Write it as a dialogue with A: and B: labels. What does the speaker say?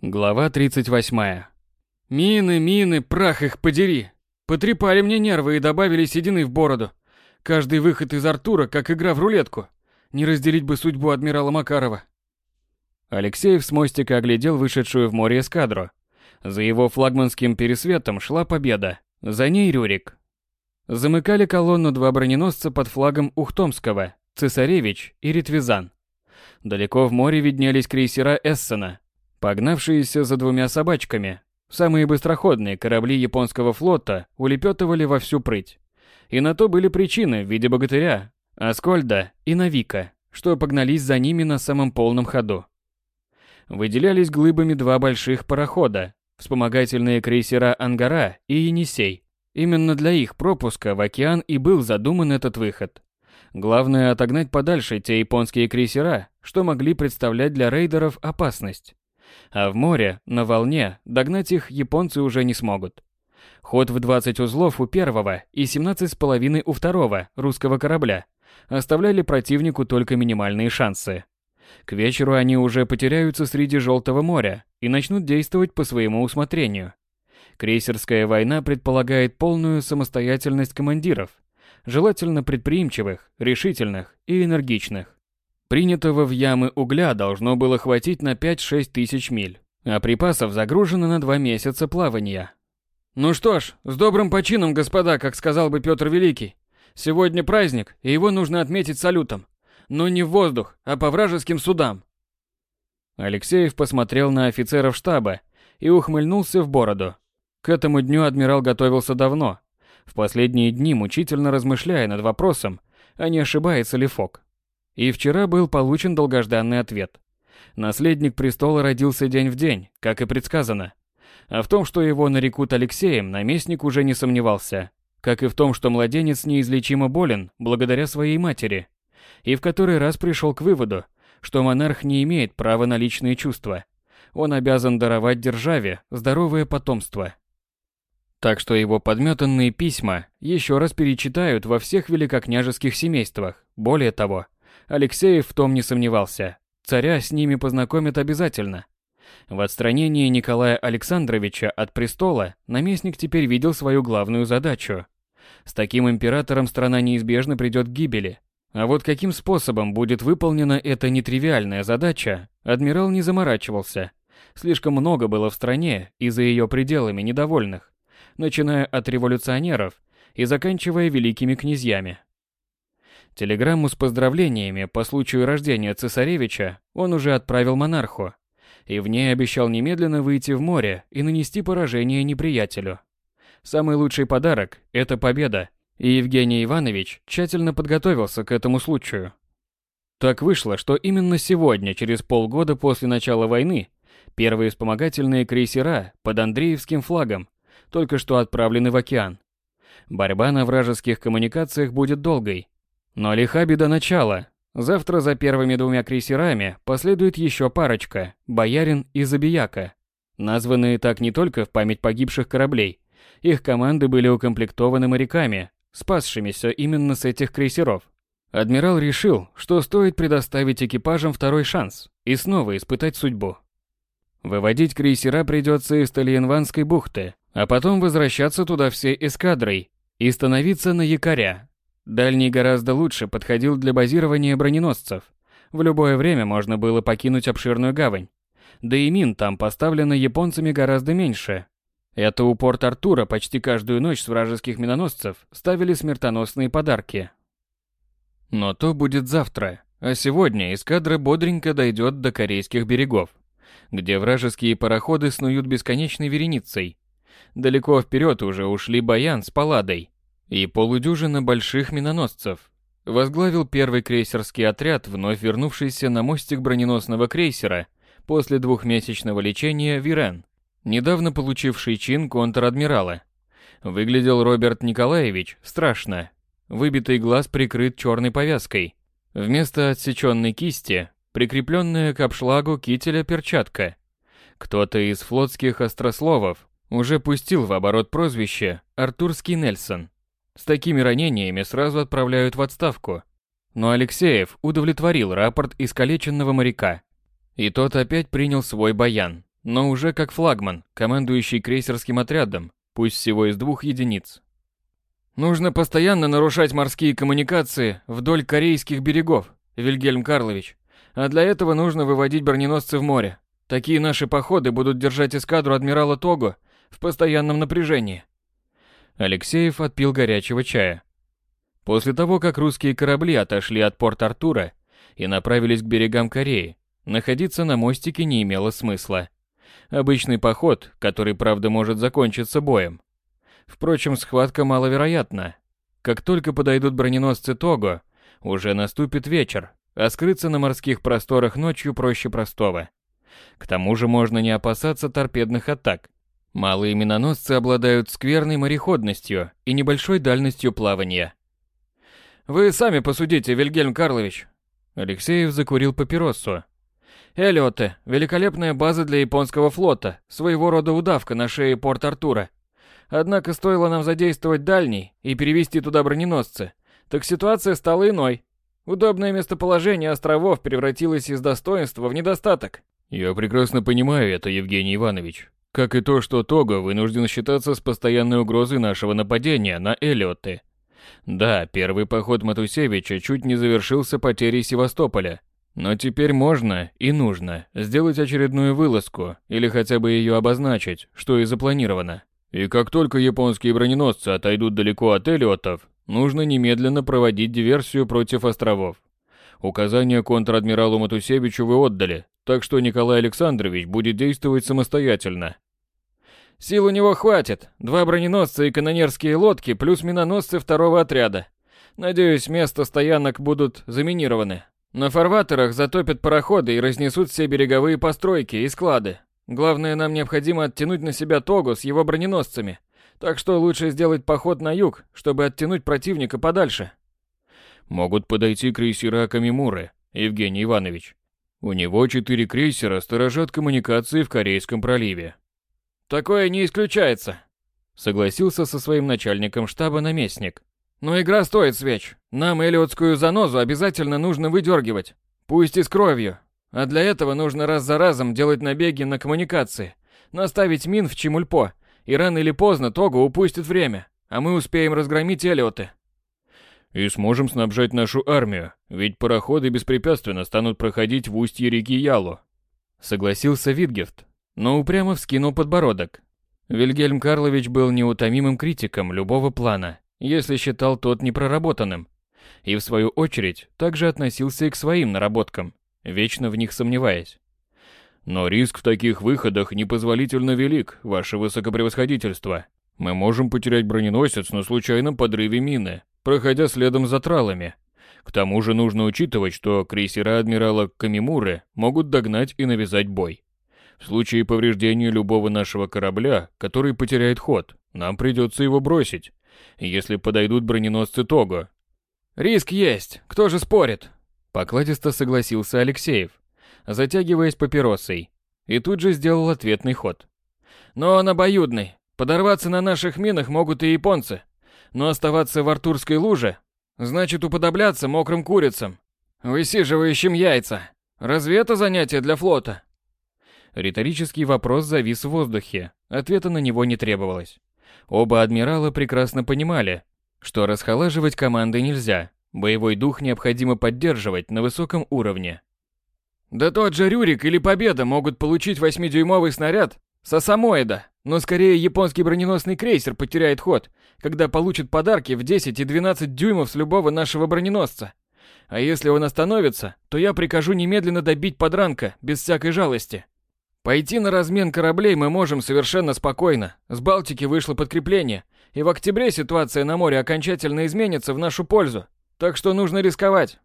A: Глава 38. Мины, мины, прах их подери. Потрепали мне нервы и добавили седины в бороду. Каждый выход из Артура, как игра в рулетку. Не разделить бы судьбу адмирала Макарова. Алексеев с мостика оглядел вышедшую в море эскадру. За его флагманским пересветом шла победа. За ней Рюрик. Замыкали колонну два броненосца под флагом Ухтомского, Цесаревич и Ритвизан. Далеко в море виднелись крейсера Эссена, Погнавшиеся за двумя собачками, самые быстроходные корабли японского флота улепетывали во всю прыть. И на то были причины в виде богатыря, Аскольда и Навика, что погнались за ними на самом полном ходу. Выделялись глыбами два больших парохода, вспомогательные крейсера «Ангара» и «Енисей». Именно для их пропуска в океан и был задуман этот выход. Главное отогнать подальше те японские крейсера, что могли представлять для рейдеров опасность. А в море, на волне, догнать их японцы уже не смогут. Ход в 20 узлов у первого и 17,5 у второго русского корабля оставляли противнику только минимальные шансы. К вечеру они уже потеряются среди Желтого моря и начнут действовать по своему усмотрению. Крейсерская война предполагает полную самостоятельность командиров, желательно предприимчивых, решительных и энергичных. Принятого в ямы угля должно было хватить на 5-6 тысяч миль, а припасов загружено на два месяца плавания. Ну что ж, с добрым почином, господа, как сказал бы Петр Великий. Сегодня праздник, и его нужно отметить салютом. Но не в воздух, а по вражеским судам. Алексеев посмотрел на офицеров штаба и ухмыльнулся в бороду. К этому дню адмирал готовился давно, в последние дни мучительно размышляя над вопросом, а не ошибается ли Фок. И вчера был получен долгожданный ответ. Наследник престола родился день в день, как и предсказано. А в том, что его нарекут Алексеем, наместник уже не сомневался. Как и в том, что младенец неизлечимо болен благодаря своей матери. И в который раз пришел к выводу, что монарх не имеет права на личные чувства. Он обязан даровать державе здоровое потомство. Так что его подметанные письма еще раз перечитают во всех великокняжеских семействах. Более того, Алексеев в том не сомневался. Царя с ними познакомят обязательно. В отстранении Николая Александровича от престола наместник теперь видел свою главную задачу. С таким императором страна неизбежно придет к гибели. А вот каким способом будет выполнена эта нетривиальная задача, адмирал не заморачивался. Слишком много было в стране и за ее пределами недовольных, начиная от революционеров и заканчивая великими князьями. Телеграмму с поздравлениями по случаю рождения цесаревича он уже отправил монарху, и в ней обещал немедленно выйти в море и нанести поражение неприятелю. Самый лучший подарок – это победа, и Евгений Иванович тщательно подготовился к этому случаю. Так вышло, что именно сегодня, через полгода после начала войны, первые вспомогательные крейсера под Андреевским флагом только что отправлены в океан. Борьба на вражеских коммуникациях будет долгой, но лиха беда начала. Завтра за первыми двумя крейсерами последует еще парочка – Боярин и Забияка. Названные так не только в память погибших кораблей. Их команды были укомплектованы моряками, спасшимися именно с этих крейсеров. Адмирал решил, что стоит предоставить экипажам второй шанс и снова испытать судьбу. Выводить крейсера придется из Тальянванской бухты, а потом возвращаться туда всей эскадрой и становиться на якоря, Дальний гораздо лучше подходил для базирования броненосцев. В любое время можно было покинуть обширную гавань. Да и мин там поставлено японцами гораздо меньше. Это у порт Артура почти каждую ночь с вражеских миноносцев ставили смертоносные подарки. Но то будет завтра, а сегодня эскадра бодренько дойдет до корейских берегов, где вражеские пароходы снуют бесконечной вереницей. Далеко вперед уже ушли Баян с Паладой, и полудюжина больших миноносцев. Возглавил первый крейсерский отряд, вновь вернувшийся на мостик броненосного крейсера после двухмесячного лечения Вирен, недавно получивший чин контр-адмирала. Выглядел Роберт Николаевич страшно. Выбитый глаз прикрыт черной повязкой. Вместо отсеченной кисти прикрепленная к обшлагу кителя перчатка. Кто-то из флотских острословов уже пустил в оборот прозвище «Артурский Нельсон». С такими ранениями сразу отправляют в отставку. Но Алексеев удовлетворил рапорт искалеченного моряка. И тот опять принял свой баян. но уже как флагман, командующий крейсерским отрядом, пусть всего из двух единиц. Нужно постоянно нарушать морские коммуникации вдоль корейских берегов, Вильгельм Карлович. А для этого нужно выводить броненосцы в море. Такие наши походы будут держать эскадру адмирала Того в постоянном напряжении. Алексеев отпил горячего чая. После того, как русские корабли отошли от порт Артура и направились к берегам Кореи, находиться на мостике не имело смысла. Обычный поход, который, правда, может закончиться боем. Впрочем, схватка маловероятна. Как только подойдут броненосцы Того, уже наступит вечер, а скрыться на морских просторах ночью проще простого. К тому же можно не опасаться торпедных атак. Малые миноносцы обладают скверной мореходностью и небольшой дальностью плавания. «Вы сами посудите, Вильгельм Карлович!» Алексеев закурил папиросу. «Эллиоты – великолепная база для японского флота, своего рода удавка на шее Порт-Артура. Однако стоило нам задействовать дальний и перевести туда броненосцы, так ситуация стала иной. Удобное местоположение островов превратилось из достоинства в недостаток.
B: Я прекрасно понимаю это, Евгений Иванович. Как и то, что Того вынужден считаться с постоянной угрозой нашего нападения на Эллиоты. Да, первый поход Матусевича чуть не завершился потерей Севастополя. Но теперь можно и нужно сделать очередную вылазку или хотя бы ее обозначить, что и запланировано. И как только японские броненосцы отойдут далеко от Эллиотов, нужно немедленно проводить диверсию против островов. Указания контр-адмиралу Матусевичу вы отдали, так что Николай Александрович будет действовать самостоятельно.
A: Сил у него хватит. Два броненосца и канонерские лодки плюс миноносцы второго отряда. Надеюсь, места стоянок будут заминированы. На фарватерах затопят пароходы и разнесут все береговые постройки и склады. Главное, нам необходимо оттянуть на себя Тогу с его броненосцами. Так что лучше сделать поход на юг, чтобы оттянуть противника подальше.
B: Могут подойти крейсера Камимуры, Евгений Иванович. У него четыре крейсера сторожат коммуникации в Корейском проливе.
A: Такое не исключается, согласился со своим начальником штаба наместник. Но игра стоит свеч. Нам элиотскую занозу обязательно нужно выдергивать. Пусть и с кровью, а для этого нужно раз за разом делать набеги на коммуникации, наставить мин в Чемульпо, и рано или поздно Того упустит время, а мы успеем разгромить Элиоты.
B: И сможем снабжать нашу армию, ведь пароходы беспрепятственно станут проходить в устье реки Ялу.
A: Согласился Витгефт, но упрямо вскинул подбородок. Вильгельм Карлович был неутомимым критиком любого плана, если считал тот непроработанным. И в свою очередь также относился и к своим наработкам вечно в них сомневаясь.
B: Но риск в таких выходах непозволительно велик, ваше высокопревосходительство. Мы можем потерять броненосец на случайном подрыве мины, проходя следом за тралами. К тому же нужно учитывать, что крейсера адмирала Камимуры могут догнать и навязать бой. В случае повреждения любого нашего корабля, который потеряет ход, нам придется его бросить, если подойдут броненосцы Того.
A: Риск есть, кто же спорит? Покладисто согласился Алексеев, затягиваясь папиросой, и тут же сделал ответный ход. Но он обоюдный. Подорваться на наших минах могут и японцы. Но оставаться в Артурской луже значит уподобляться мокрым курицам, высиживающим яйца. Разве это занятие для флота? Риторический вопрос завис в воздухе. Ответа на него не требовалось. Оба адмирала прекрасно понимали, что расхолаживать команды нельзя, Боевой дух необходимо поддерживать на высоком уровне. Да тот же Рюрик или Победа могут получить 8-дюймовый снаряд со самоида, но скорее японский броненосный крейсер потеряет ход, когда получит подарки в 10 и 12 дюймов с любого нашего броненосца. А если он остановится, то я прикажу немедленно добить подранка, без всякой жалости. Пойти на размен кораблей мы можем совершенно спокойно. С Балтики вышло подкрепление, и в октябре ситуация на море окончательно изменится в нашу пользу. Так что нужно рисковать.